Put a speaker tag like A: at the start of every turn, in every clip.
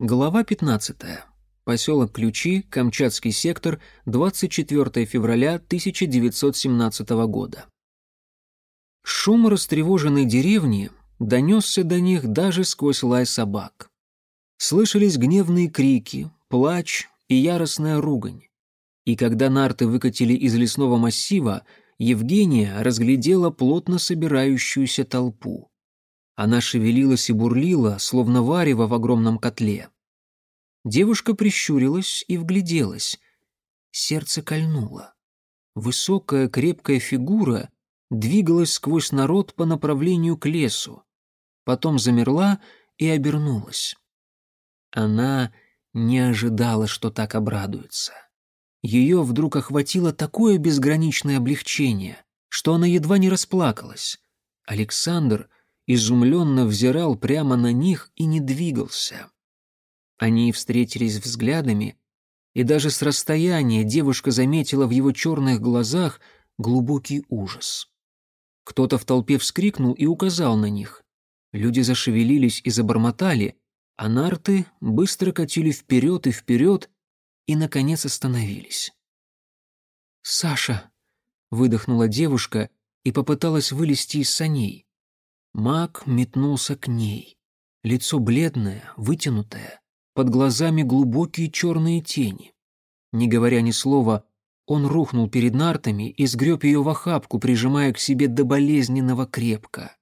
A: Глава 15. Поселок Ключи, Камчатский сектор, 24 февраля 1917 года. Шум растревоженной деревни донесся до них даже сквозь лай собак. Слышались гневные крики, плач и яростная ругань. И когда нарты выкатили из лесного массива, Евгения разглядела плотно собирающуюся толпу. Она шевелилась и бурлила, словно варево в огромном котле. Девушка прищурилась и вгляделась. Сердце кольнуло. Высокая крепкая фигура двигалась сквозь народ по направлению к лесу. Потом замерла и обернулась. Она не ожидала, что так обрадуется. Ее вдруг охватило такое безграничное облегчение, что она едва не расплакалась. Александр — изумленно взирал прямо на них и не двигался. Они встретились взглядами, и даже с расстояния девушка заметила в его черных глазах глубокий ужас. Кто-то в толпе вскрикнул и указал на них. Люди зашевелились и забормотали, а нарты быстро катили вперед и вперед и, наконец, остановились. «Саша!» — выдохнула девушка и попыталась вылезти из саней. Маг метнулся к ней. Лицо бледное, вытянутое, под глазами глубокие черные тени. Не говоря ни слова, он рухнул перед нартами и сгреб ее в охапку, прижимая к себе до болезненного крепко.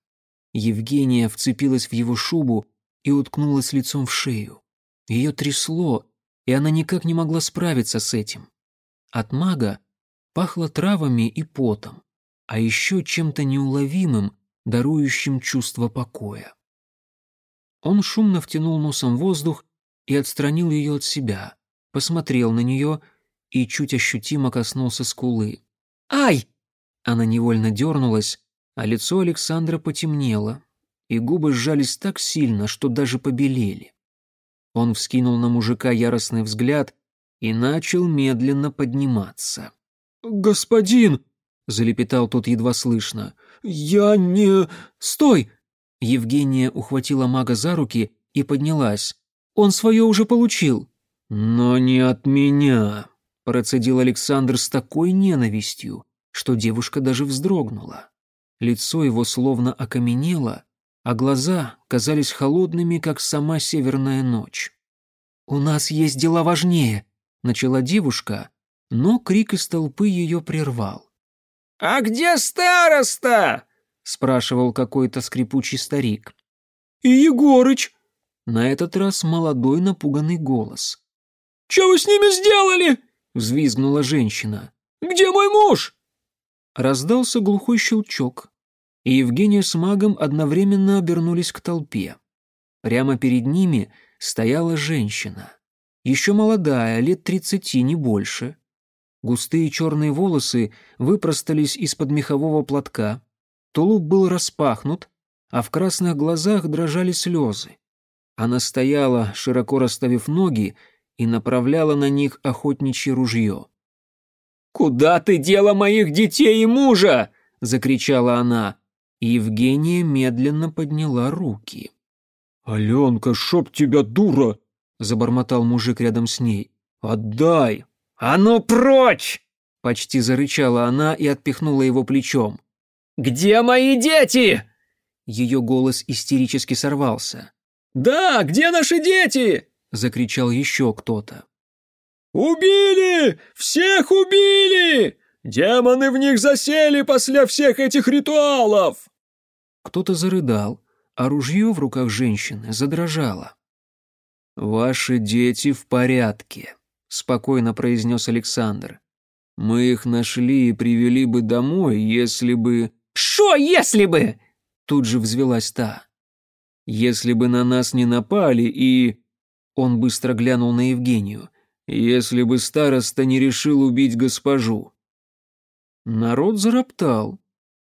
A: Евгения вцепилась в его шубу и уткнулась лицом в шею. Ее трясло, и она никак не могла справиться с этим. От мага пахло травами и потом, а еще чем-то неуловимым, дарующим чувство покоя. Он шумно втянул носом воздух и отстранил ее от себя, посмотрел на нее и чуть ощутимо коснулся скулы. «Ай!» Она невольно дернулась, а лицо Александра потемнело, и губы сжались так сильно, что даже побелели. Он вскинул на мужика яростный взгляд и начал медленно подниматься. «Господин!» — залепетал тот едва слышно. «Я не...» «Стой!» Евгения ухватила мага за руки и поднялась. «Он свое уже получил». «Но не от меня», — процедил Александр с такой ненавистью, что девушка даже вздрогнула. Лицо его словно окаменело, а глаза казались холодными, как сама северная ночь. «У нас есть дела важнее», — начала девушка, но крик из толпы ее прервал.
B: «А где староста?» — спрашивал какой-то скрипучий старик.
A: «И Егорыч!» — на этот раз молодой напуганный голос.
B: «Что вы с ними сделали?»
A: — взвизгнула женщина.
B: «Где мой муж?»
A: Раздался глухой щелчок, и Евгения с магом одновременно обернулись к толпе. Прямо перед ними стояла женщина. Еще молодая, лет тридцати, не больше. Густые черные волосы выпростались из-под мехового платка. Тулуп был распахнут, а в красных глазах дрожали слезы. Она стояла, широко расставив ноги, и направляла на них охотничье ружье.
B: «Куда ты дела моих детей и мужа?» — закричала она.
A: Евгения медленно подняла руки.
C: «Аленка, шоп тебя, дура!» — забормотал мужик рядом с ней. «Отдай!»
B: «А ну прочь!»
A: — почти зарычала она и отпихнула его плечом.
B: «Где мои дети?»
A: Ее голос истерически сорвался.
B: «Да, где наши дети?»
A: — закричал еще кто-то.
B: «Убили! Всех убили! Демоны в них засели после всех этих ритуалов!»
A: Кто-то зарыдал, а ружье в руках женщины задрожало.
C: «Ваши дети в порядке», — спокойно произнес Александр. «Мы их нашли и привели бы домой, если бы...»
B: «Шо если бы?»
A: Тут же взвелась та.
C: «Если бы на нас не напали и...»
A: Он быстро глянул на Евгению.
C: «Если бы староста не решил убить госпожу».
A: Народ зароптал,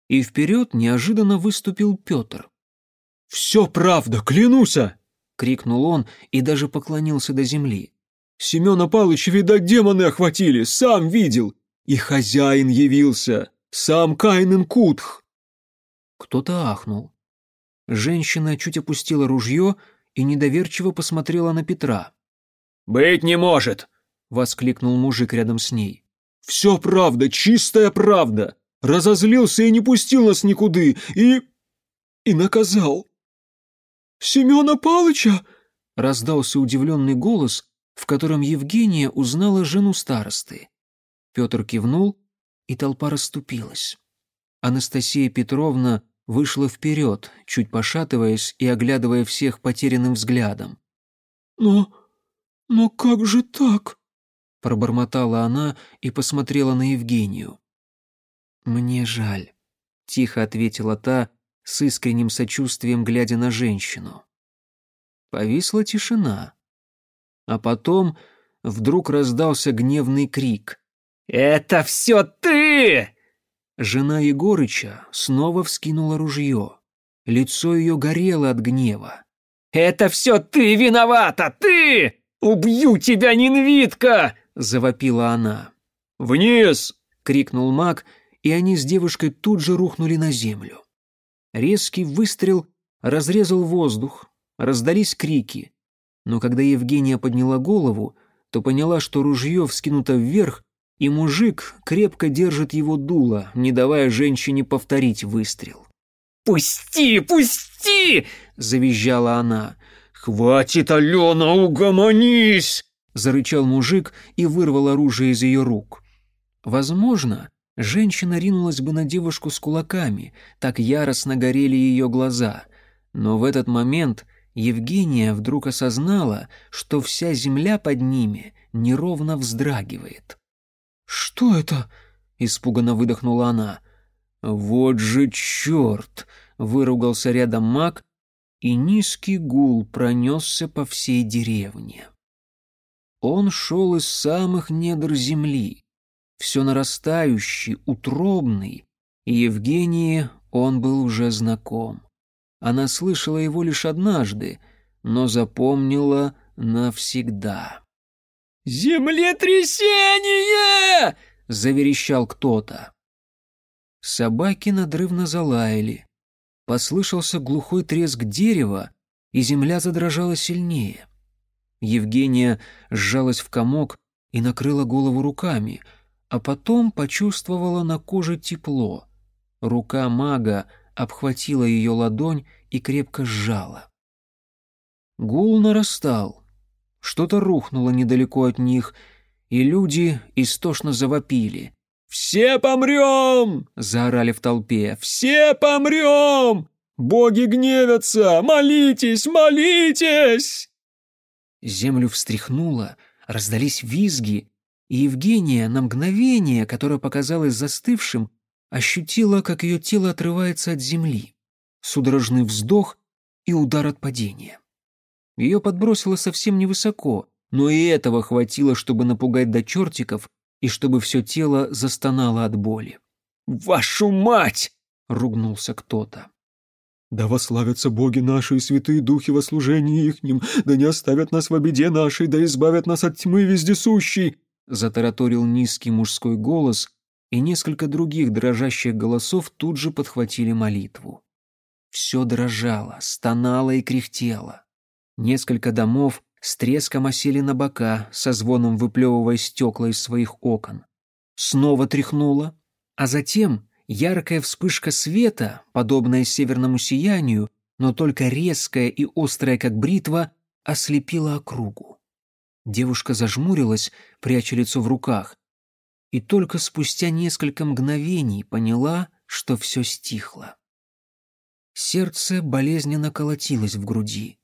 A: и вперед неожиданно выступил Петр.
D: «Все правда, клянуся!»
A: — крикнул он и даже поклонился до земли.
D: Семена Палыч, видать, демоны охватили, сам видел. И хозяин явился, сам Кайнен Кутх.
A: Кто-то ахнул. Женщина чуть опустила ружье и недоверчиво посмотрела на Петра.
D: «Быть не может!»
A: — воскликнул мужик рядом с ней.
D: «Все правда, чистая правда! Разозлился и не пустил нас никуды, и... и наказал!» «Семена Палыча!» — раздался удивленный голос, в котором Евгения узнала жену старосты.
A: Петр кивнул, и толпа расступилась. Анастасия Петровна вышла вперед, чуть пошатываясь и оглядывая всех потерянным взглядом.
D: «Но... но как же так?»
A: пробормотала она и посмотрела на Евгению. «Мне жаль», — тихо ответила та, с искренним сочувствием глядя на женщину. Повисла тишина. А потом вдруг раздался гневный крик.
B: «Это все ты!»
A: Жена Егорыча снова вскинула ружье. Лицо ее горело от гнева.
B: «Это все ты виновата, ты! Убью тебя, Нинвитка!» — завопила она.
D: «Вниз!»
A: — крикнул маг, и они с девушкой тут же рухнули на землю. Резкий выстрел разрезал воздух, раздались крики. Но когда Евгения подняла голову, то поняла, что ружье вскинуто вверх, и мужик крепко держит его дуло, не давая женщине повторить выстрел.
B: «Пусти, пусти!» — завизжала она.
D: «Хватит, Алена, угомонись!»
A: — зарычал мужик и вырвал оружие из ее рук. Возможно, женщина ринулась бы на девушку с кулаками, так яростно горели ее глаза. Но в этот момент Евгения вдруг осознала, что вся земля под ними неровно вздрагивает.
D: «Что это?» — испуганно выдохнула она.
A: «Вот же черт!» — выругался рядом маг, и низкий гул пронесся по всей деревне. Он шел из самых недр земли, все нарастающий, утробный, и Евгении он был уже знаком. Она слышала его лишь однажды, но запомнила навсегда.
B: «Землетрясение!» — заверещал кто-то.
A: Собаки надрывно залаяли. Послышался глухой треск дерева, и земля задрожала сильнее. Евгения сжалась в комок и накрыла голову руками, а потом почувствовала на коже тепло. Рука мага обхватила ее ладонь и крепко сжала. Гул нарастал. Что-то рухнуло недалеко от них, и люди истошно завопили.
D: «Все помрем!» — заорали в толпе. «Все помрем! Боги гневятся! Молитесь, молитесь!»
A: Землю встряхнуло, раздались визги, и Евгения на мгновение, которое показалось застывшим, ощутила, как ее тело отрывается от земли. Судорожный вздох и удар от падения. Ее подбросило совсем невысоко, но и этого хватило, чтобы напугать до чертиков и чтобы все тело застонало от боли.
B: «Вашу мать!»
A: — ругнулся кто-то.
D: Да вославятся боги наши и святые духи во служении ихним, да не оставят нас в обиде нашей, да избавят нас от тьмы вездесущей!»
A: Затараторил низкий мужской голос, и несколько других дрожащих голосов тут же подхватили молитву. Все дрожало, стонало и кряхтело. Несколько домов с треском осели на бока, со звоном выплевывая стекла из своих окон. Снова тряхнуло, а затем Яркая вспышка света, подобная северному сиянию, но только резкая и острая, как бритва, ослепила округу. Девушка зажмурилась, пряча лицо в руках, и только спустя несколько мгновений поняла, что все стихло. Сердце болезненно колотилось в груди.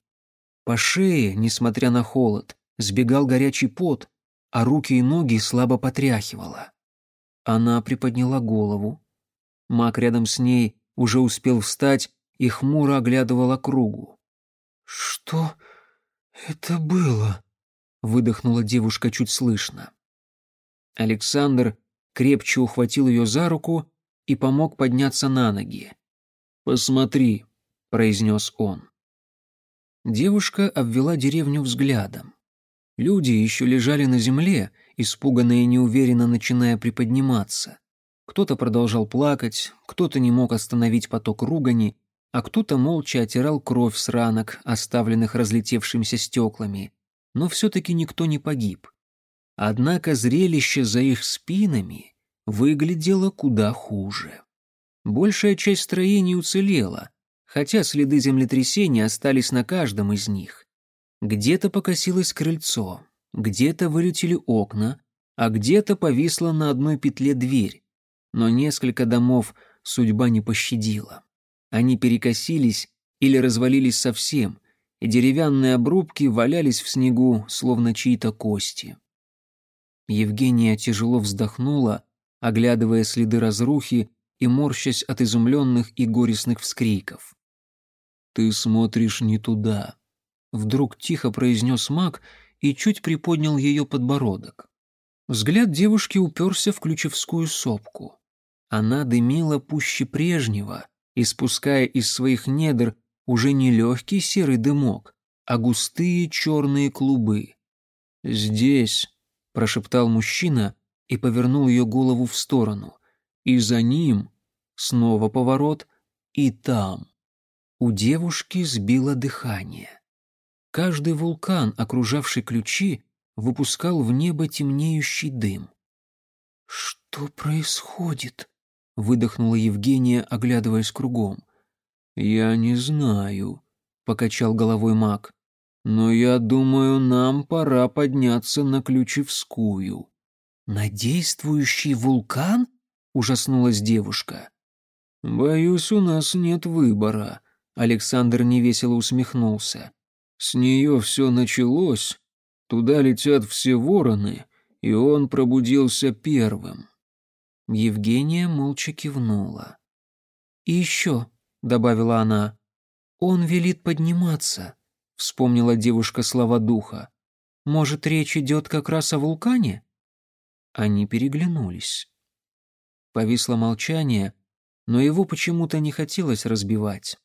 A: По шее, несмотря на холод, сбегал горячий пот, а руки и ноги слабо потряхивало. Она приподняла голову, Маг рядом с ней уже успел встать и хмуро оглядывал округу.
D: «Что это было?» — выдохнула девушка чуть слышно.
A: Александр крепче ухватил ее за руку и помог подняться на ноги. «Посмотри», — произнес он. Девушка обвела деревню взглядом. Люди еще лежали на земле, испуганные и неуверенно начиная приподниматься. Кто-то продолжал плакать, кто-то не мог остановить поток ругани, а кто-то молча отирал кровь с ранок, оставленных разлетевшимися стеклами, но все-таки никто не погиб. Однако зрелище за их спинами выглядело куда хуже. Большая часть строений уцелела, хотя следы землетрясения остались на каждом из них. Где-то покосилось крыльцо, где-то вылетели окна, а где-то повисла на одной петле дверь. Но несколько домов судьба не пощадила. Они перекосились или развалились совсем, и деревянные обрубки валялись в снегу, словно чьи-то кости. Евгения тяжело вздохнула, оглядывая следы разрухи и морщась от изумленных и горестных вскриков.
C: «Ты смотришь не туда», — вдруг тихо произнес маг и чуть приподнял ее подбородок. Взгляд девушки уперся в ключевскую сопку. Она дымила пуще прежнего, испуская из своих недр уже не легкий серый дымок, а густые черные клубы. «Здесь», — прошептал мужчина и повернул ее голову в сторону. «И за ним снова поворот, и там». У девушки сбило дыхание. Каждый вулкан, окружавший ключи, выпускал в небо темнеющий дым. «Что происходит?» — выдохнула Евгения, оглядываясь кругом.
D: «Я не знаю», — покачал головой маг. «Но я думаю, нам пора подняться на Ключевскую».
A: «На действующий вулкан?» — ужаснулась девушка.
D: «Боюсь, у нас нет выбора», — Александр невесело усмехнулся. «С нее все началось. Туда летят все вороны, и он пробудился первым».
A: Евгения молча кивнула. «И еще», — добавила она, — «он велит подниматься», — вспомнила девушка слова духа. «Может, речь идет как раз о вулкане?» Они переглянулись. Повисло молчание, но его почему-то не хотелось разбивать.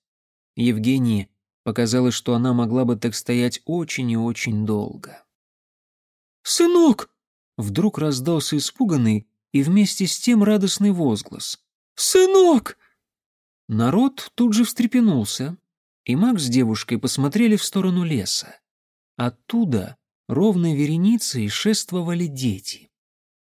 A: Евгении показалось, что она могла бы так стоять очень и очень долго.
B: «Сынок!»
A: — вдруг раздался испуганный и вместе с тем радостный возглас.
B: «Сынок!»
A: Народ тут же встрепенулся, и Макс с девушкой посмотрели в сторону леса. Оттуда ровной вереницей шествовали дети.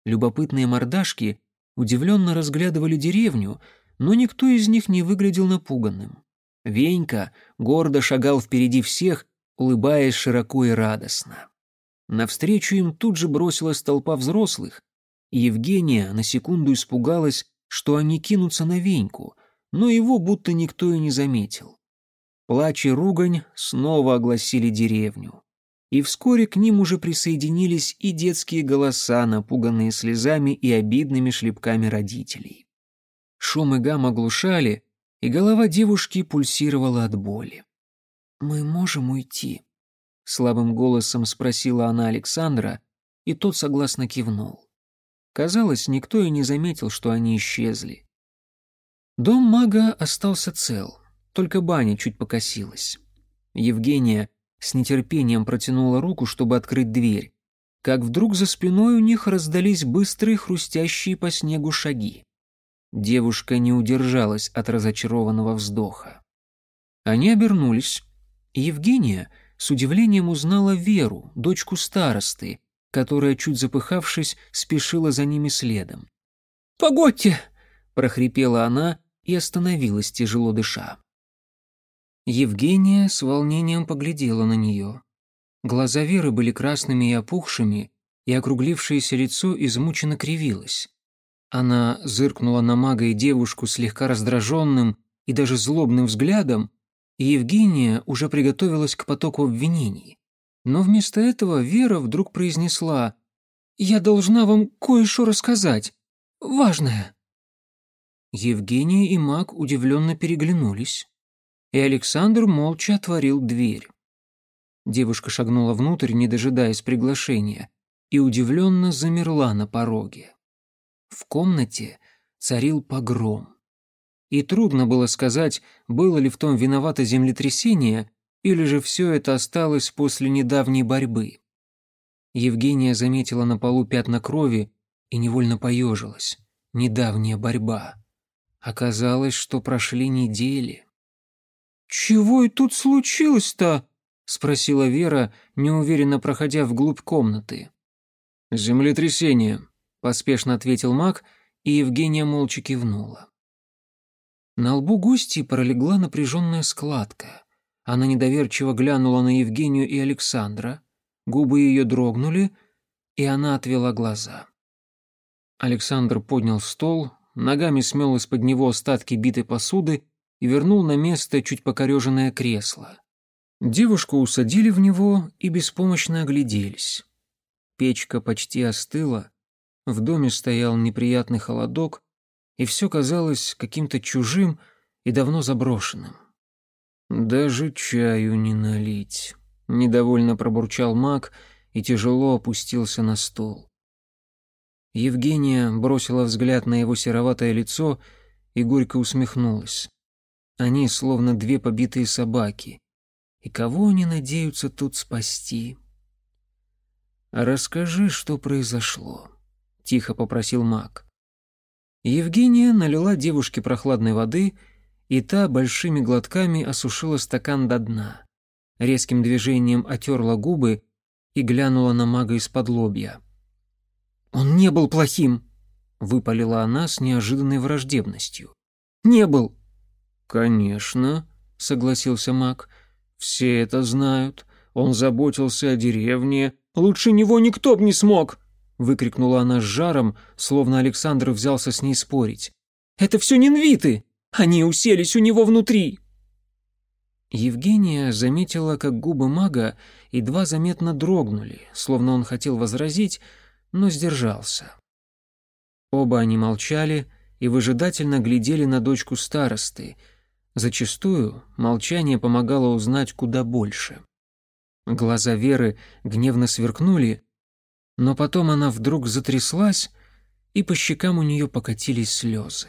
A: Любопытные мордашки удивленно разглядывали деревню, но никто из них не выглядел напуганным. Венька гордо шагал впереди всех, улыбаясь широко и радостно. Навстречу им тут же бросилась толпа взрослых, и Евгения на секунду испугалась, что они кинутся на Веньку, но его будто никто и не заметил. Плач и ругань снова огласили деревню. И вскоре к ним уже присоединились и детские голоса, напуганные слезами и обидными шлепками родителей. Шум и гам оглушали, и голова девушки пульсировала от боли. «Мы можем уйти?» — слабым голосом спросила она Александра, и тот согласно кивнул. Казалось, никто и не заметил, что они исчезли. Дом мага остался цел, только баня чуть покосилась. Евгения с нетерпением протянула руку, чтобы открыть дверь, как вдруг за спиной у них раздались быстрые хрустящие по снегу шаги. Девушка не удержалась от разочарованного вздоха. Они обернулись, и Евгения с удивлением узнала Веру, дочку старосты, которая, чуть запыхавшись, спешила за ними следом.
B: «Погодьте!»
A: — прохрипела она и остановилась, тяжело дыша. Евгения с волнением поглядела на нее. Глаза Веры были красными и опухшими, и округлившееся лицо измученно кривилось. Она зыркнула на мага и девушку слегка раздраженным и даже злобным взглядом, и Евгения уже приготовилась к потоку обвинений. Но вместо этого Вера вдруг произнесла «Я должна вам кое-что рассказать. Важное». Евгения и маг удивленно переглянулись, и Александр молча отворил дверь. Девушка шагнула внутрь, не дожидаясь приглашения, и удивленно замерла на пороге. В комнате царил погром. И трудно было сказать, было ли в том виновато землетрясение, или же все это осталось после недавней борьбы. Евгения заметила на полу пятна крови и невольно поежилась. Недавняя борьба. Оказалось, что прошли недели. «Чего и тут случилось-то?» — спросила Вера, неуверенно проходя вглубь комнаты.
C: «Землетрясение», — поспешно ответил маг, и Евгения молча кивнула. На лбу гости пролегла напряженная складка. Она недоверчиво глянула на Евгению и Александра, губы ее дрогнули, и она отвела глаза. Александр поднял стол, ногами смел из-под него остатки битой посуды и вернул на место чуть покореженное кресло. Девушку усадили в него и беспомощно огляделись. Печка почти остыла, в доме стоял неприятный холодок, и все казалось каким-то чужим и давно заброшенным. «Даже чаю не налить», — недовольно пробурчал маг и тяжело опустился на стол. Евгения бросила взгляд на его сероватое лицо и горько усмехнулась. Они словно две побитые собаки. И кого они надеются тут спасти? «Расскажи, что произошло», — тихо попросил маг. Евгения налила девушке прохладной воды, и та большими глотками осушила стакан до дна. Резким движением отерла губы и глянула на мага из-под лобья.
A: «Он не был плохим», — выпалила она с неожиданной враждебностью. «Не был».
C: «Конечно», — согласился маг. «Все это знают. Он заботился о деревне.
A: Лучше него никто б не смог!» — выкрикнула она с жаром, словно Александр взялся с ней спорить. «Это все нинвиты! Они уселись у него внутри!»
C: Евгения заметила, как губы мага едва заметно дрогнули, словно он хотел возразить, но сдержался. Оба они молчали и выжидательно глядели на дочку старосты. Зачастую молчание помогало узнать куда больше. Глаза Веры гневно сверкнули, но потом она вдруг затряслась, и по щекам у нее покатились слезы.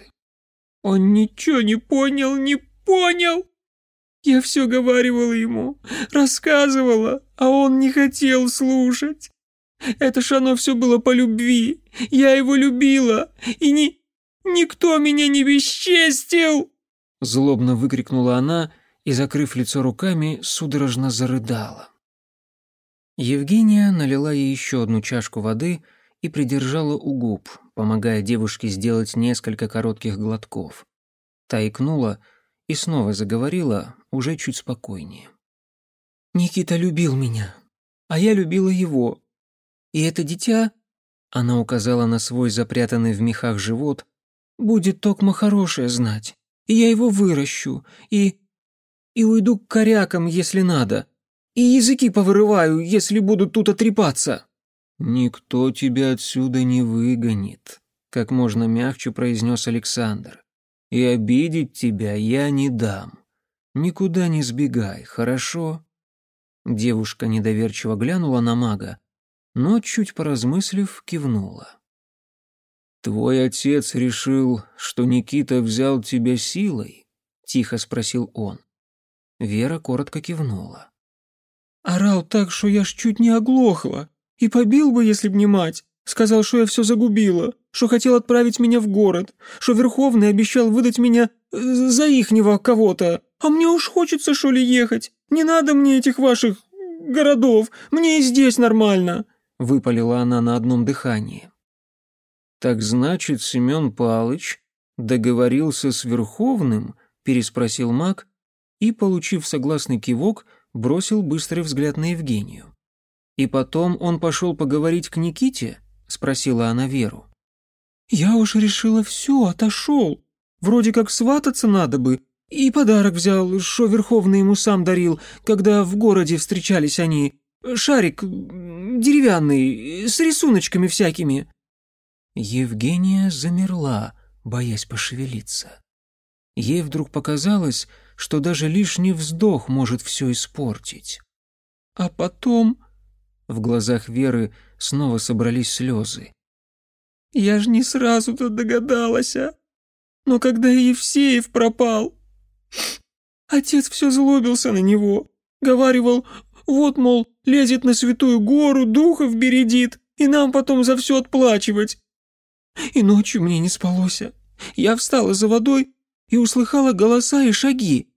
A: «Он ничего не понял, не понял! Я все говорила ему, рассказывала, а он не хотел слушать. Это ж оно все было по любви. Я его любила, и ни... никто меня не бесчестил!»
C: Злобно выкрикнула она и, закрыв лицо руками, судорожно зарыдала. Евгения налила ей еще одну чашку воды и придержала у губ, помогая девушке сделать несколько коротких глотков. Та икнула и снова заговорила, уже чуть спокойнее.
A: «Никита любил меня, а я любила его. И это дитя, она указала на свой запрятанный в мехах живот, будет токмо хорошее знать, и я его выращу, и... и уйду к корякам, если надо, и языки повырываю, если будут тут отрепаться».
C: «Никто тебя отсюда не выгонит», — как можно мягче произнес Александр. «И обидеть тебя я не дам. Никуда не сбегай, хорошо?» Девушка недоверчиво глянула на мага, но, чуть поразмыслив, кивнула. «Твой отец решил, что Никита взял тебя силой?» — тихо спросил он. Вера коротко кивнула.
A: «Орал так, что я ж чуть не оглохла. И побил бы, если б не мать. Сказал, что я все загубила, что хотел отправить меня в город, что Верховный обещал выдать меня э, за ихнего кого-то. А мне уж хочется, что ли, ехать. Не надо мне этих ваших городов, мне и здесь нормально
C: выпалила она на одном дыхании. Так значит, Семен Палыч договорился с Верховным, переспросил Мак и, получив согласный кивок, бросил быстрый взгляд на Евгению. И потом он пошел поговорить к Никите, спросила она Веру.
A: Я уж решила все, отошел. Вроде как свататься надо бы. И подарок взял, что Верховный ему сам дарил, когда в городе встречались они. Шарик деревянный, с рисуночками всякими».
C: Евгения замерла, боясь пошевелиться. Ей вдруг показалось, что даже лишний вздох может все испортить.
A: «А потом...»
C: В глазах Веры снова собрались слезы.
A: «Я ж не сразу-то догадалась, а? Но когда Евсеев пропал...» Отец все злобился на него. Говаривал, вот, мол, лезет на святую гору, духов бередит, и нам потом за все отплачивать. И ночью мне не спалось. Я встала за водой и услыхала голоса и шаги.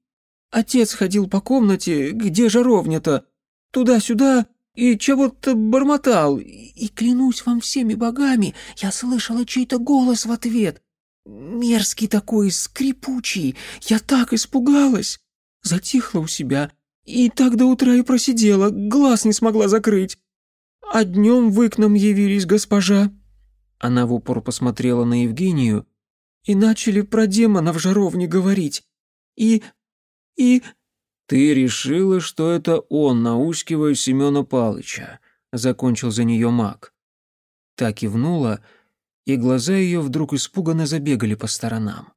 B: Отец ходил по комнате, где жаровня-то, туда-сюда, и чего-то бормотал. И клянусь вам всеми богами, я слышала чей-то голос в ответ. Мерзкий такой, скрипучий. Я так испугалась. Затихла у себя. И так до утра и просидела, глаз не смогла закрыть. А днем вы к нам явились, госпожа. Она в упор посмотрела на Евгению и начали про демона в жаровне говорить. И... и...
C: «Ты решила, что это он наускивает Семена Палыча», — закончил за нее маг. Так и внула, и глаза ее вдруг испуганно забегали по сторонам.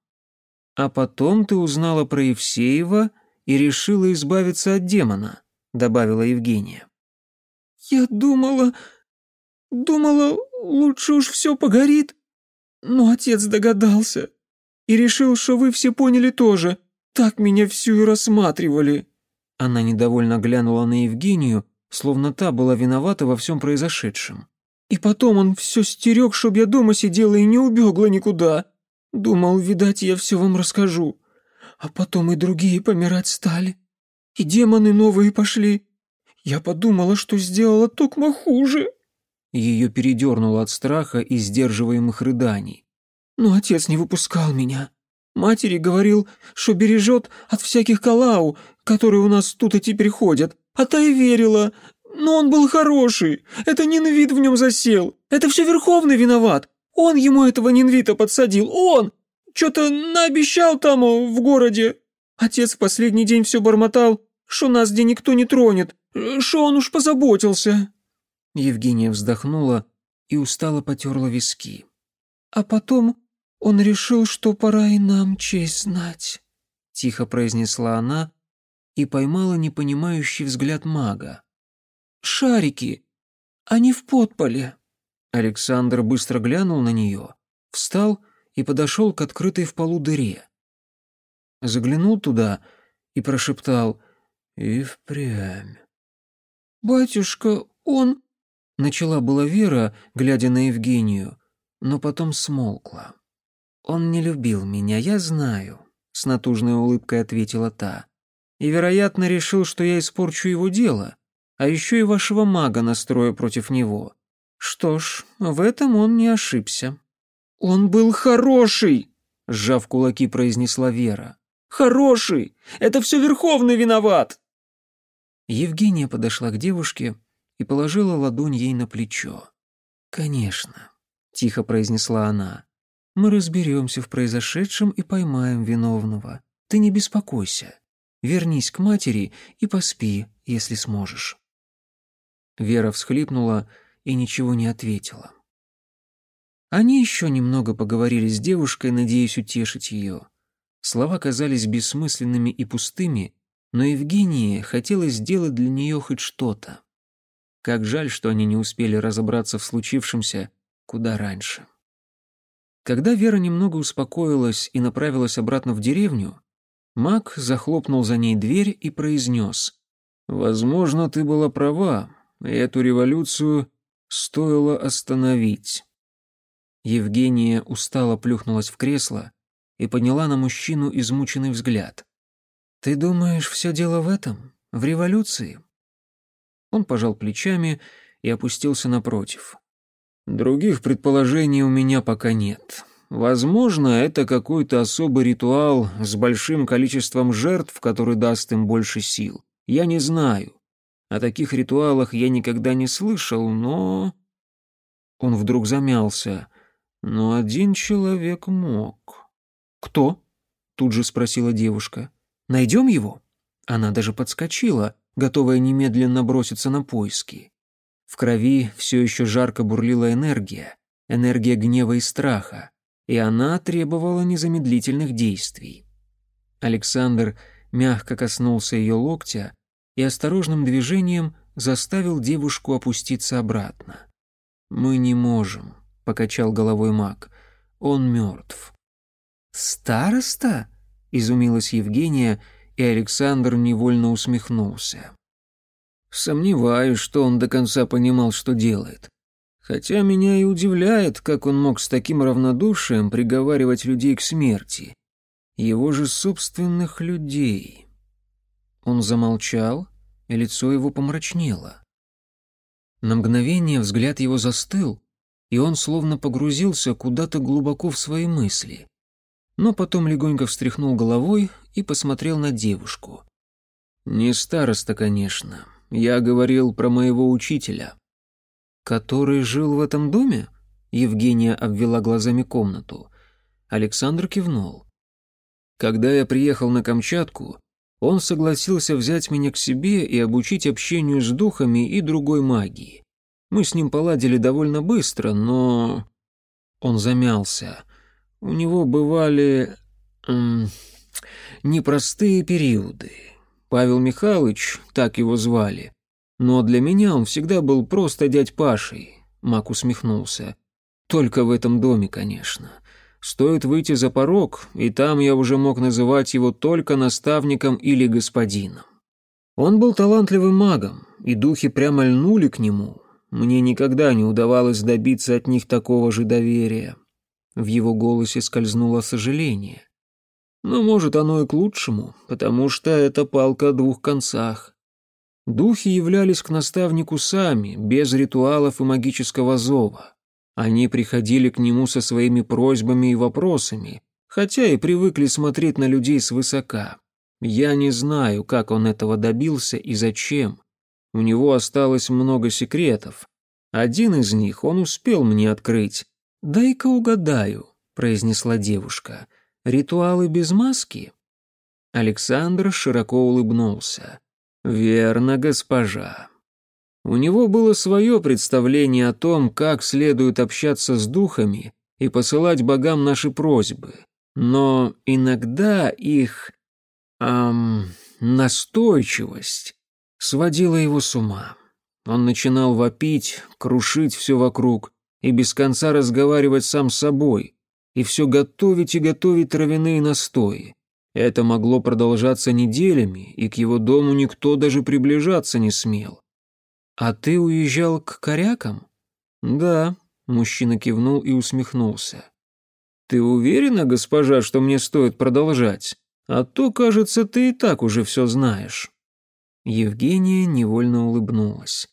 C: «А потом ты узнала про Евсеева и решила избавиться от демона», — добавила Евгения.
B: «Я думала... думала, лучше уж все погорит. Но отец догадался и решил, что вы все поняли тоже. Так меня всю и рассматривали».
C: Она недовольно глянула на Евгению, словно та была виновата во всем произошедшем.
B: «И потом он все стерег, чтоб я дома сидела и не убегла никуда. Думал, видать, я все вам расскажу. А потом и другие помирать стали. И демоны новые пошли. Я подумала, что сделала токмо хуже».
C: Ее передернуло от страха и сдерживаемых рыданий.
B: «Но отец не выпускал меня. Матери говорил, что бережет от всяких калау, которые у нас тут и теперь ходят. А та и верила. Но он был хороший. Это Нинвид в нем засел. Это все Верховный виноват. Он ему этого Нинвита подсадил. Он! Что-то наобещал там, в городе. Отец в последний день все бормотал, что нас где никто не тронет, что он уж позаботился».
C: Евгения вздохнула и устало потерла виски.
B: «А потом он решил, что пора и нам честь знать», — тихо произнесла она и поймала непонимающий взгляд мага. «Шарики! Они в подполе!»
C: Александр быстро глянул на нее, встал и подошел к открытой в полу дыре. Заглянул туда и прошептал «И впрямь».
B: «Батюшка, он...»
C: Начала была Вера, глядя на Евгению, но потом смолкла. «Он не любил меня, я знаю», — с натужной улыбкой ответила та. «И, вероятно, решил, что я испорчу его дело, а еще и вашего мага настрою против него. Что ж, в этом он не ошибся».
B: «Он был хороший!»
C: — сжав кулаки, произнесла Вера.
B: «Хороший! Это все Верховный виноват!»
C: Евгения подошла к девушке и положила ладонь ей на плечо. «Конечно», — тихо произнесла она, — «мы разберемся в произошедшем и поймаем виновного. Ты не беспокойся. Вернись к матери и поспи, если сможешь». Вера всхлипнула и ничего не ответила. Они еще немного поговорили с девушкой, надеясь утешить ее. Слова казались бессмысленными и пустыми, но Евгении хотелось сделать для нее хоть что-то. Как жаль, что они не успели разобраться в случившемся куда раньше. Когда Вера немного успокоилась и направилась обратно в деревню, Мак захлопнул за ней дверь и произнес. «Возможно, ты была права, и эту революцию стоило остановить». Евгения устало плюхнулась в кресло и подняла на мужчину измученный взгляд. «Ты думаешь, все дело в этом? В революции?» Он пожал плечами и опустился напротив. «Других предположений у меня пока нет. Возможно, это какой-то особый ритуал с большим количеством жертв, который даст им больше сил. Я не знаю. О таких ритуалах я никогда не слышал, но...» Он вдруг замялся. «Но один человек мог».
B: «Кто?» — тут же спросила девушка. «Найдем его?» Она даже подскочила, готовая немедленно броситься на поиски. В крови все еще жарко бурлила энергия, энергия гнева и страха, и она требовала незамедлительных действий. Александр мягко коснулся ее локтя и осторожным движением заставил девушку опуститься обратно. «Мы не можем», — покачал головой маг, — «он мертв». «Староста?» — изумилась Евгения, и Александр невольно усмехнулся. Сомневаюсь, что он до конца понимал, что делает. Хотя меня и удивляет, как он мог с таким равнодушием приговаривать людей к смерти. Его же собственных людей. Он замолчал, и лицо его помрачнело. На мгновение взгляд его застыл, и он словно погрузился куда-то глубоко в свои мысли. Но потом легонько встряхнул головой и посмотрел на девушку. «Не староста, конечно. Я говорил про моего учителя». «Который жил в этом доме?» Евгения обвела глазами комнату. Александр кивнул. «Когда я приехал на Камчатку, он согласился взять меня к себе и обучить общению с духами и другой магии. Мы с ним поладили довольно быстро, но... Он замялся. У него бывали... Эм, непростые периоды. Павел Михайлович, так его звали. Но для меня он всегда был просто дядь Пашей. Мак усмехнулся. Только в этом доме, конечно. Стоит выйти за порог, и там я уже мог называть его только наставником или господином. Он был талантливым магом, и духи прямо льнули к нему. Мне никогда не удавалось добиться от них такого же доверия. В его голосе скользнуло сожаление. Но, может, оно и к лучшему, потому что это палка о двух концах. Духи являлись к наставнику сами, без ритуалов и магического зова. Они приходили к нему со своими просьбами и вопросами, хотя и привыкли смотреть на людей свысока. Я не знаю, как он этого добился и зачем. У него осталось много секретов. Один из них он успел мне открыть. «Дай-ка угадаю», — произнесла девушка. «Ритуалы без маски?» Александр широко улыбнулся. «Верно, госпожа. У него было свое представление о том, как следует общаться с духами и посылать богам наши просьбы. Но иногда их... Эм, настойчивость сводила его с ума. Он начинал вопить, крушить все вокруг и без конца разговаривать сам с собой, и все готовить и готовить травяные настои. Это могло продолжаться неделями, и к его дому никто даже приближаться не смел. «А ты уезжал к корякам?» «Да», — мужчина кивнул и усмехнулся. «Ты уверена, госпожа, что мне стоит продолжать? А то, кажется, ты и так уже все знаешь». Евгения невольно улыбнулась.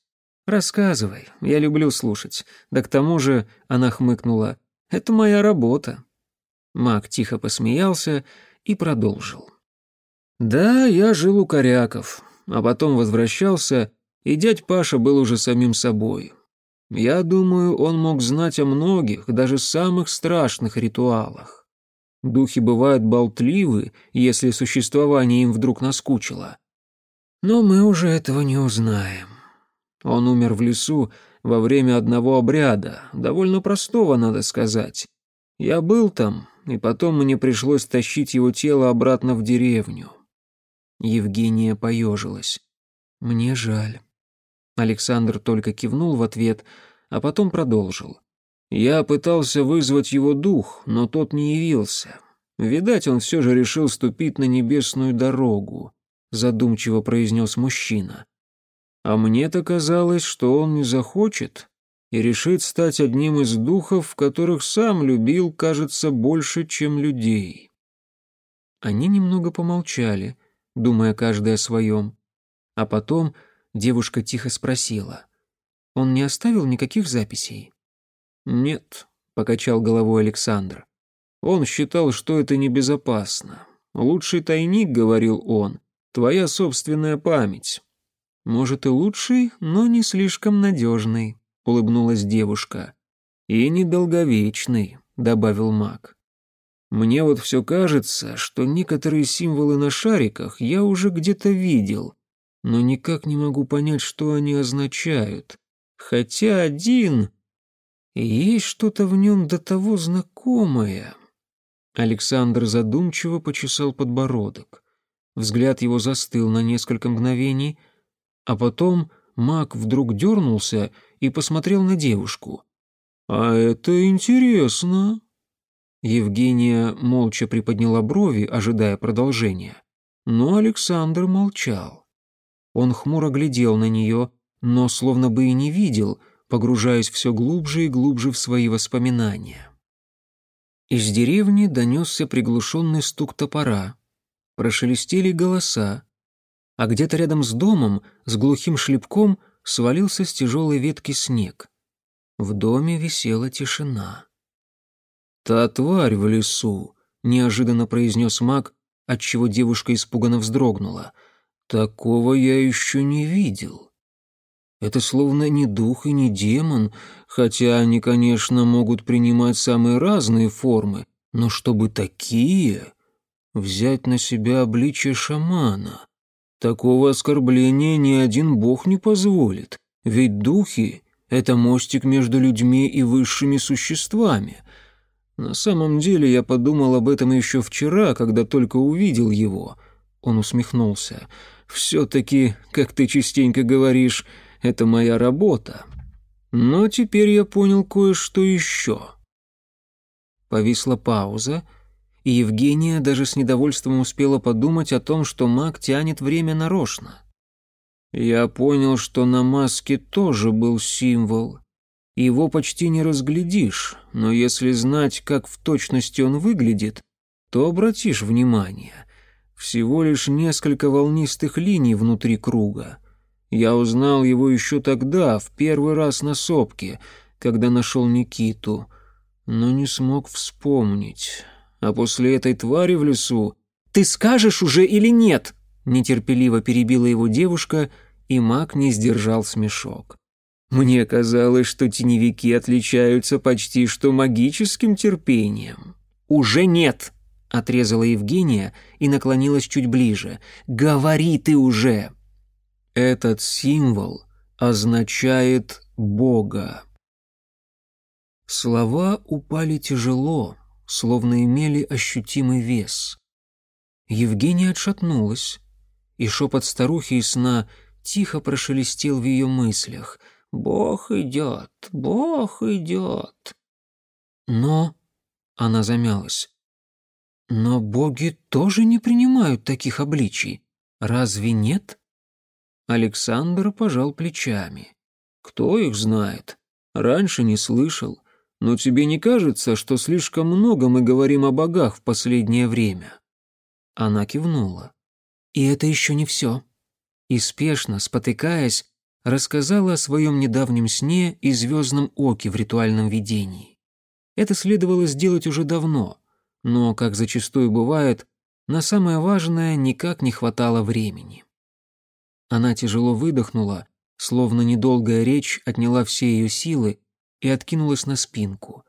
B: «Рассказывай, я люблю слушать. Да к тому же, — она хмыкнула, — это моя работа». Мак тихо посмеялся и продолжил. «Да, я жил у коряков, а потом возвращался и дядь Паша был уже самим собой. Я думаю, он мог знать о многих, даже самых страшных ритуалах. Духи бывают болтливы, если существование им вдруг наскучило. Но мы уже этого не узнаем. Он умер в лесу во время одного обряда, довольно простого, надо сказать. Я был там, и потом мне пришлось тащить его тело обратно в деревню. Евгения поежилась. «Мне жаль». Александр только кивнул в ответ, а потом продолжил. «Я пытался вызвать его дух, но тот не явился. Видать, он все же решил ступить на небесную дорогу», задумчиво произнес мужчина. «А мне-то казалось, что он не захочет и решит стать одним из духов, которых сам любил, кажется, больше, чем людей». Они немного помолчали, думая каждый о своем, а потом Девушка тихо спросила. «Он не оставил никаких записей?» «Нет», — покачал головой Александр. «Он считал, что это небезопасно. Лучший тайник, — говорил он, — твоя собственная память». «Может, и лучший, но не слишком надежный», — улыбнулась девушка. «И недолговечный», — добавил маг. «Мне вот все кажется, что некоторые символы на шариках я уже где-то видел, но никак не могу понять, что они означают. Хотя один... Есть что-то в нем до того знакомое. Александр задумчиво почесал подбородок. Взгляд его застыл на несколько мгновений, а потом маг вдруг дернулся и посмотрел на девушку. «А это интересно». Евгения молча приподняла брови, ожидая продолжения. Но Александр молчал. Он хмуро глядел на нее, но словно бы и не видел, погружаясь все глубже и глубже в свои воспоминания. Из деревни донесся приглушенный стук топора. Прошелестели голоса.
A: А где-то рядом с домом с глухим шлепком свалился с тяжелой ветки снег. В доме висела тишина.
C: «Та тварь в лесу», — неожиданно произнес маг, отчего девушка испуганно вздрогнула. «Такого я еще не видел». Это словно не дух и не демон, хотя они, конечно, могут принимать самые разные формы, но чтобы такие... Взять на себя обличие шамана. Такого оскорбления ни один бог не позволит, ведь духи — это мостик между людьми и высшими существами. На самом деле я подумал об этом еще вчера, когда только увидел его. Он усмехнулся. «Все-таки, как ты частенько говоришь, это моя работа. Но теперь я понял кое-что еще».
A: Повисла пауза, и Евгения даже с недовольством успела подумать о том, что маг тянет время нарочно.
C: Я понял, что на маске тоже был символ. Его почти не разглядишь, но если знать, как в точности он выглядит, то обратишь внимание. Всего лишь несколько волнистых линий внутри круга. Я узнал его еще тогда, в первый раз на сопке, когда нашел Никиту — но не смог вспомнить. А после этой твари в лесу...
A: «Ты скажешь уже или нет?» Нетерпеливо перебила его девушка, и маг не сдержал смешок.
C: «Мне казалось, что теневики отличаются почти что магическим терпением».
A: «Уже нет!» — отрезала Евгения и наклонилась чуть ближе. «Говори ты уже!»
C: «Этот символ означает Бога».
A: Слова упали тяжело, словно имели ощутимый вес. Евгения отшатнулась, и шепот старухи из сна тихо прошелестел в ее мыслях. «Бог идет, Бог идет». Но... Она замялась. «Но боги тоже не принимают таких обличий. Разве нет?»
C: Александр пожал плечами. «Кто их знает? Раньше не слышал. Но тебе не кажется, что слишком много мы говорим о богах в последнее время?»
A: Она кивнула. «И это еще не все». И спотыкаясь, рассказала о своем недавнем сне и звездном оке в ритуальном видении. Это следовало сделать уже давно, но, как зачастую бывает, на самое важное никак не хватало времени. Она тяжело выдохнула, словно недолгая речь отняла все ее силы, и откинулась на спинку.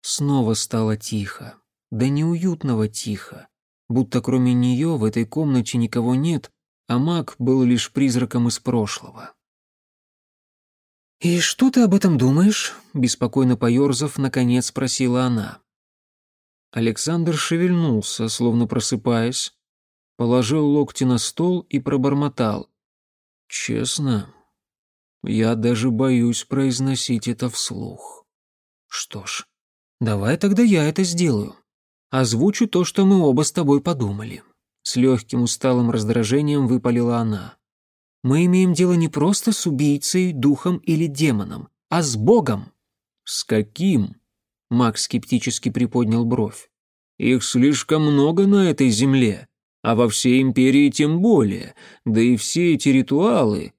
A: Снова стало тихо, да неуютного тихо, будто кроме нее в этой комнате никого нет, а маг был лишь призраком из прошлого. «И что ты об этом думаешь?» — беспокойно поерзав, наконец спросила она.
C: Александр шевельнулся, словно просыпаясь, положил локти на стол и пробормотал. «Честно, я даже боюсь произносить это вслух.
A: Что ж, давай тогда я это сделаю. Озвучу то, что мы оба с тобой подумали. С легким усталым раздражением выпалила она. Мы имеем дело не просто с убийцей, духом или демоном, а с Богом.
C: С каким?
A: Макс скептически приподнял бровь.
C: Их слишком много на этой земле, а во всей империи тем более, да и все эти ритуалы,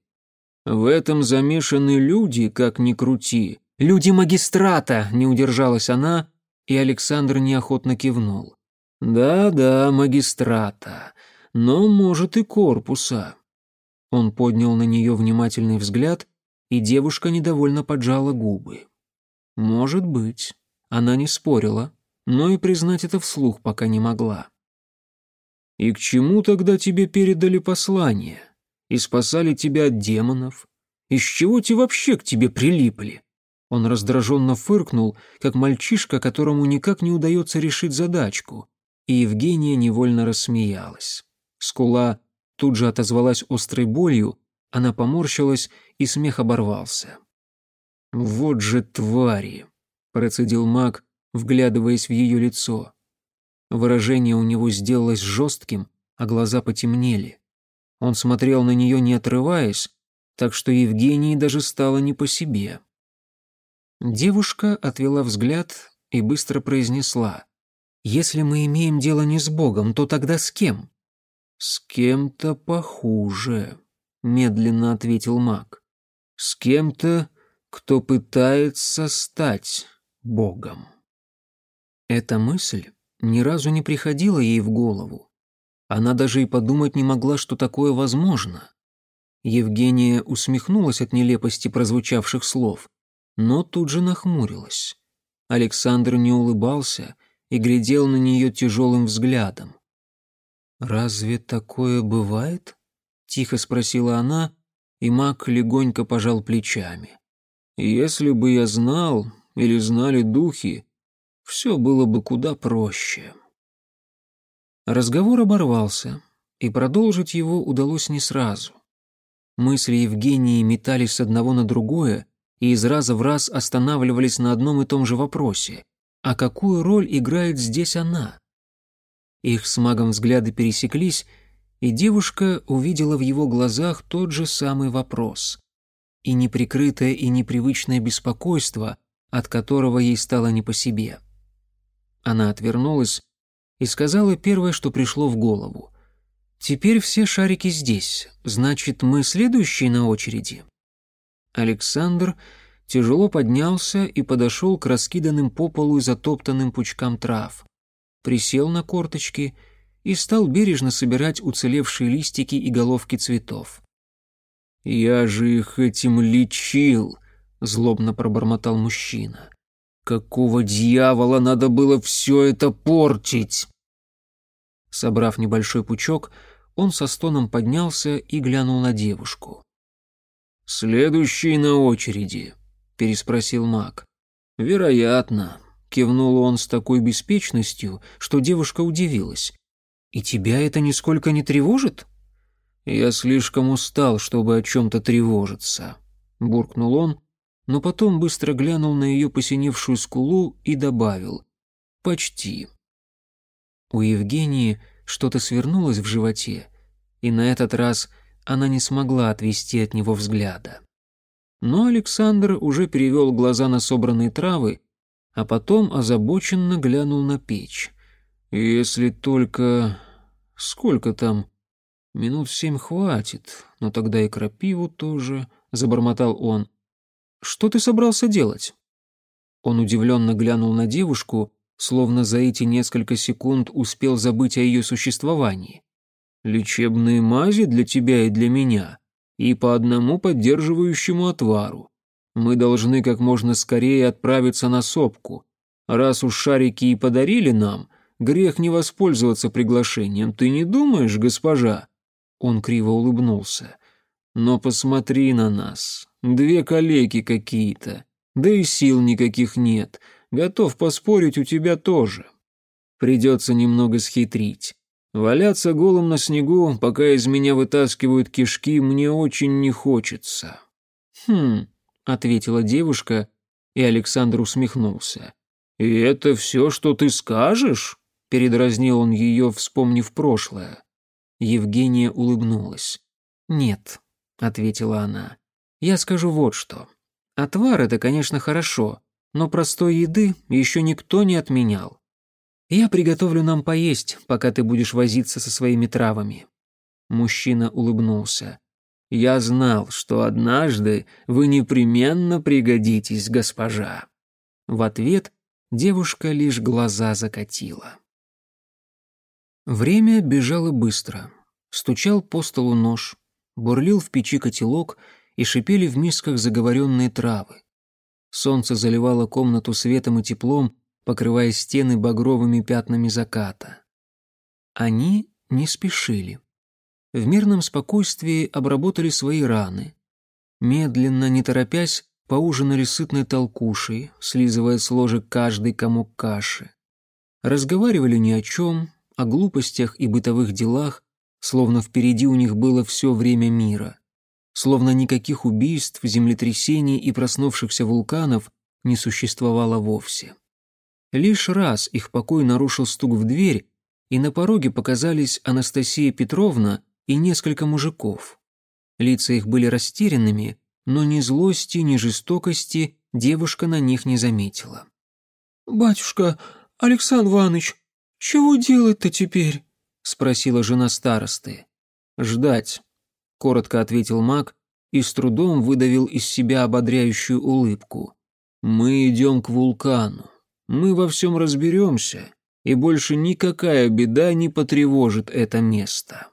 C: в этом замешаны люди, как ни крути.
A: Люди магистрата, не удержалась она, и Александр неохотно кивнул.
C: Да-да, магистрата, но, может, и корпуса.
A: Он поднял на нее внимательный взгляд, и девушка недовольно поджала губы. Может быть, она не спорила, но и признать это вслух пока не могла.
C: «И к чему тогда тебе передали послание?» И спасали тебя от демонов. Из чего те вообще к тебе прилипли?»
A: Он раздраженно фыркнул, как мальчишка, которому никак не удается решить задачку, и Евгения невольно рассмеялась. Скула тут же отозвалась острой болью, она поморщилась, и смех оборвался.
C: «Вот же твари!» — процедил маг, вглядываясь в ее лицо.
A: Выражение у него сделалось жестким, а глаза потемнели. Он смотрел на нее, не отрываясь, так что Евгении даже стало не по себе. Девушка отвела взгляд и быстро произнесла. «Если мы имеем дело не с Богом, то тогда с кем?»
C: «С кем-то похуже», — медленно ответил маг. «С кем-то, кто пытается стать Богом». Эта мысль ни разу не приходила ей в голову. Она даже и подумать не могла, что такое возможно. Евгения усмехнулась от нелепости прозвучавших слов, но тут же нахмурилась. Александр не улыбался и глядел на нее тяжелым взглядом. «Разве такое бывает?» — тихо спросила она, и маг легонько пожал плечами. «Если бы я знал или знали духи, все было бы куда проще». Разговор оборвался, и продолжить его удалось не сразу. Мысли Евгении метались с одного на другое и из раза в раз останавливались на одном и том же вопросе. А какую роль играет здесь она? Их с магом взгляды пересеклись, и девушка увидела в его глазах тот же самый вопрос. И неприкрытое и непривычное беспокойство, от которого ей стало не по себе. Она отвернулась и сказала первое, что пришло в голову. «Теперь все шарики здесь, значит, мы следующие на очереди». Александр тяжело поднялся и подошел к раскиданным по полу и затоптанным пучкам трав. Присел на корточки и стал бережно собирать уцелевшие листики и головки цветов. «Я же их этим лечил!» — злобно пробормотал мужчина. «Какого дьявола надо было все это портить?» Собрав небольшой пучок, он со стоном поднялся и глянул на девушку. «Следующий на очереди», — переспросил маг. «Вероятно», — кивнул он с такой беспечностью, что девушка удивилась. «И тебя это нисколько не тревожит?» «Я слишком устал, чтобы о чем-то тревожиться», — буркнул он, но потом быстро глянул на ее посиневшую скулу и добавил. «Почти». У Евгении что-то свернулось в животе, и на этот раз — она не смогла отвести от него взгляда. Но Александр уже перевел глаза на собранные травы, а потом озабоченно глянул на печь. «Если только... сколько там? Минут семь хватит, но тогда и крапиву тоже», — забормотал он. «Что ты собрался делать?» Он удивленно глянул на девушку, словно за эти несколько секунд успел забыть о ее существовании лечебные мази для тебя и для меня, и по одному поддерживающему отвару. Мы должны как можно скорее отправиться на сопку. Раз уж шарики и подарили нам, грех не воспользоваться приглашением, ты не думаешь, госпожа?» Он криво улыбнулся. «Но посмотри на нас. Две калеки какие-то. Да и сил никаких нет. Готов поспорить, у тебя тоже. Придется немного схитрить. Валяться голым на снегу, пока из меня вытаскивают кишки, мне очень не хочется. Хм, ответила девушка, и Александр усмехнулся. И это все, что ты скажешь? передразнил он ее, вспомнив прошлое. Евгения улыбнулась. Нет, ответила она. Я скажу вот что. Отвар это, конечно, хорошо, но простой еды еще никто не отменял. Я приготовлю нам поесть, пока ты будешь возиться со своими травами». Мужчина улыбнулся. «Я знал, что однажды вы непременно пригодитесь, госпожа». В ответ девушка лишь глаза закатила. Время бежало быстро. Стучал по столу нож, бурлил в печи котелок и шипели в мисках заговоренные травы. Солнце заливало комнату светом и теплом, покрывая стены багровыми пятнами заката. Они не спешили. В мирном спокойствии обработали свои раны. Медленно, не торопясь, поужинали сытной толкушей, слизывая с ложек каждый комок каши. Разговаривали ни о чем, о глупостях и бытовых делах, словно впереди у них было все время мира. Словно никаких убийств, землетрясений и проснувшихся вулканов не существовало вовсе. Лишь раз их покой нарушил стук в дверь, и на пороге показались Анастасия Петровна и несколько мужиков. Лица их были растерянными, но ни злости, ни жестокости девушка на них не заметила.
B: «Батюшка, Александр Иванович, чего делать-то теперь?»
A: спросила жена старосты.
C: Ждать, коротко ответил Мак и с трудом выдавил из себя ободряющую улыбку. Мы идем к вулкану. Мы во всем разберемся, и больше никакая беда не потревожит это место.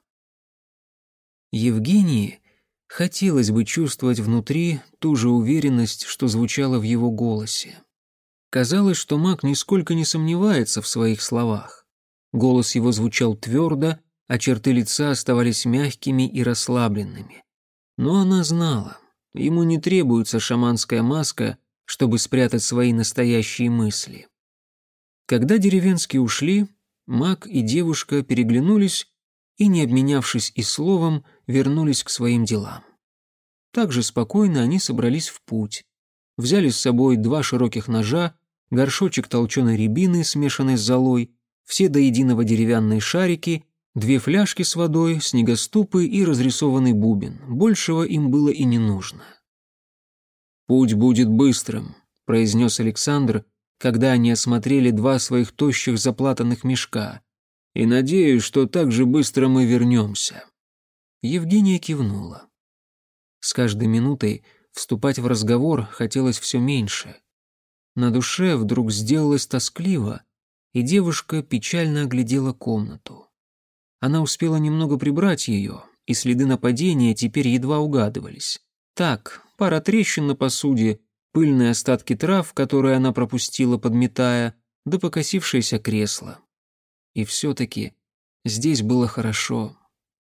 A: Евгении хотелось бы чувствовать внутри ту же уверенность, что звучала в его голосе. Казалось, что маг нисколько не сомневается в своих словах. Голос его звучал твердо, а черты лица оставались мягкими и расслабленными. Но она знала, ему не требуется шаманская маска, чтобы спрятать свои настоящие мысли. Когда деревенские ушли, маг и девушка переглянулись и, не обменявшись и словом, вернулись к своим делам. Так же спокойно они собрались в путь. Взяли с собой два широких ножа, горшочек толченой рябины, смешанной с золой, все до единого деревянные шарики, две фляжки с водой, снегоступы и разрисованный бубен. Большего им было и не нужно.
C: «Путь будет быстрым», — произнес Александр, когда они осмотрели два своих тощих заплатанных мешка. «И надеюсь, что так же быстро мы вернемся».
A: Евгения кивнула. С каждой минутой вступать в разговор хотелось все меньше. На душе вдруг сделалось тоскливо, и девушка печально оглядела комнату. Она успела немного прибрать ее, и следы нападения теперь едва угадывались. Так, пара трещин на посуде, пыльные остатки трав, которые она пропустила, подметая, да покосившееся кресло. И все-таки здесь было хорошо.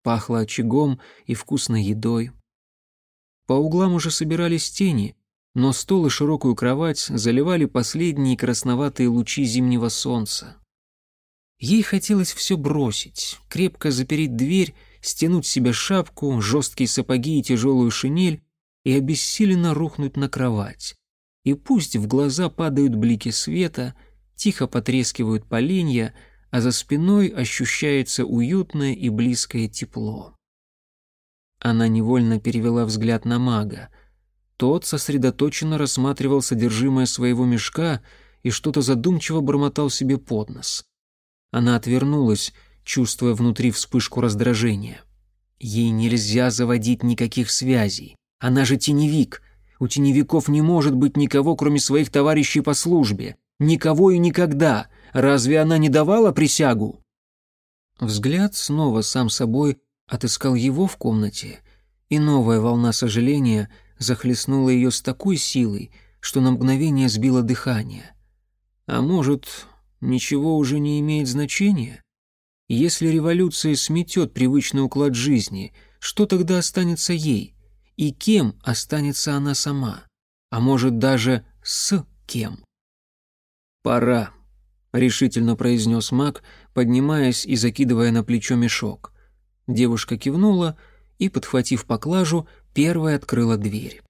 A: Пахло очагом и вкусной едой. По углам уже собирались тени, но стол и широкую кровать заливали последние красноватые лучи зимнего солнца. Ей хотелось все бросить, крепко запереть дверь, стянуть себе шапку, жесткие сапоги и тяжелую шинель и обессиленно рухнуть на кровать. И пусть в глаза падают блики света, тихо потрескивают поленья, а за спиной ощущается уютное и близкое тепло. Она невольно перевела взгляд на мага. Тот сосредоточенно рассматривал содержимое своего мешка и что-то задумчиво бормотал себе под нос. Она отвернулась, чувствуя внутри вспышку раздражения. Ей нельзя заводить никаких связей. Она же теневик. У теневиков не может быть никого, кроме своих товарищей по службе. Никого и никогда. Разве она не давала присягу? Взгляд снова сам собой отыскал его в комнате, и новая волна сожаления захлестнула ее с такой силой, что на мгновение сбило дыхание. А может, ничего уже не имеет значения? Если революция сметет привычный уклад жизни, что тогда останется ей? И кем останется она сама? А может, даже с кем? «Пора», — решительно произнес маг, поднимаясь и закидывая на плечо мешок. Девушка кивнула и, подхватив поклажу, первая открыла дверь.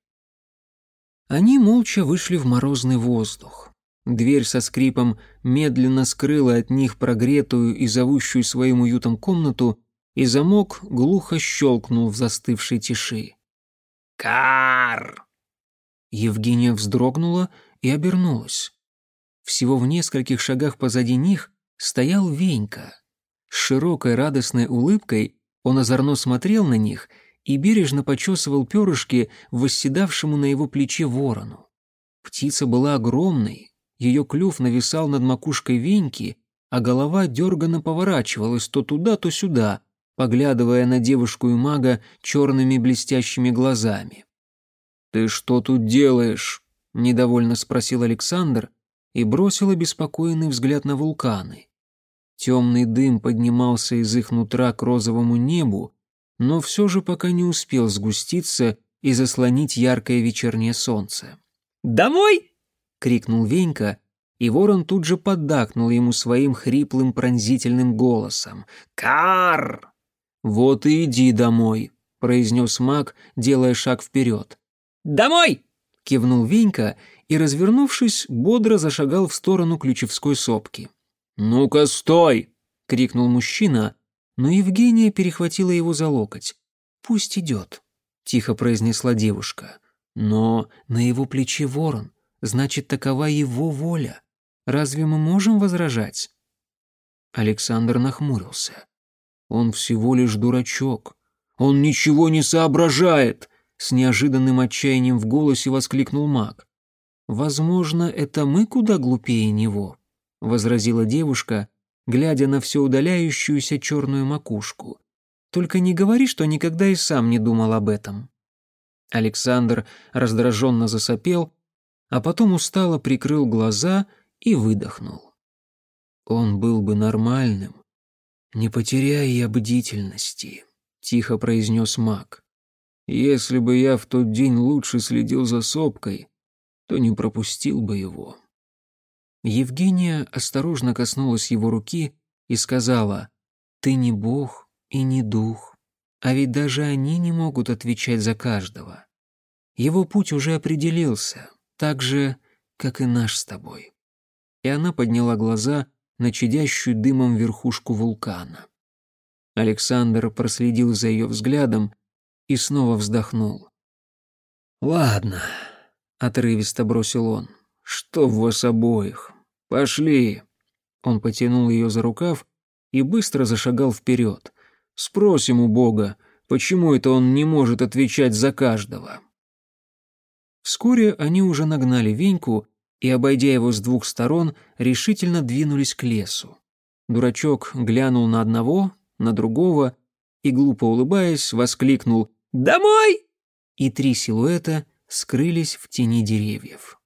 A: Они молча вышли в морозный воздух. Дверь со скрипом медленно скрыла от них прогретую и зовущую своим уютом комнату, и замок глухо щелкнул в застывшей тиши.
C: «Кар!»
A: Евгения вздрогнула и обернулась. Всего в нескольких шагах позади них стоял Венька. С широкой радостной улыбкой он озорно смотрел на них и бережно почесывал перышки восседавшему на его плече ворону. Птица была огромной, ее клюв нависал над макушкой веньки, а голова дерганно поворачивалась то туда, то сюда, поглядывая на девушку и мага черными блестящими глазами.
C: «Ты что тут делаешь?» — недовольно спросил Александр
A: и бросил обеспокоенный взгляд на вулканы. Темный дым поднимался из их нутра к розовому небу, но все же пока не успел сгуститься и заслонить яркое вечернее солнце.
B: «Домой!»
A: — крикнул Венька, и ворон тут же поддакнул ему своим хриплым пронзительным голосом.
B: «Кар!»
A: «Вот и иди домой», — произнес маг, делая шаг вперед.
B: «Домой!»
A: — кивнул Венька и, развернувшись, бодро зашагал в сторону Ключевской сопки.
C: «Ну-ка, стой!»
A: — крикнул мужчина, но Евгения перехватила его за локоть. «Пусть идет», — тихо произнесла девушка. «Но на его плече ворон, значит, такова его воля. Разве мы можем возражать?» Александр нахмурился.
C: Он всего лишь дурачок. Он ничего не соображает!» С неожиданным отчаянием в голосе воскликнул маг.
A: «Возможно, это мы куда глупее него», — возразила девушка, глядя на все удаляющуюся черную макушку. «Только не говори, что никогда и сам не думал об этом». Александр раздраженно засопел, а потом устало прикрыл глаза и выдохнул.
C: «Он был бы нормальным, не потеряя я бдительности», — тихо произнес маг. «Если бы я в тот день лучше следил за сопкой, то не пропустил бы его».
A: Евгения осторожно коснулась его руки и сказала, «Ты не бог и не дух, а ведь даже они не могут отвечать за каждого. Его путь уже определился, так же, как и наш с тобой». И она подняла глаза на чадящую дымом верхушку вулкана. Александр проследил за ее взглядом и снова вздохнул.
C: «Ладно», — отрывисто бросил он, — «что в вас обоих? Пошли!» Он потянул ее за рукав и быстро зашагал вперед. «Спросим у Бога, почему это он не может отвечать за каждого?»
A: Вскоре они уже нагнали Веньку и, обойдя его с двух сторон, решительно двинулись к лесу. Дурачок глянул на одного, на другого и, глупо улыбаясь, воскликнул «Домой!» И три силуэта скрылись в тени деревьев.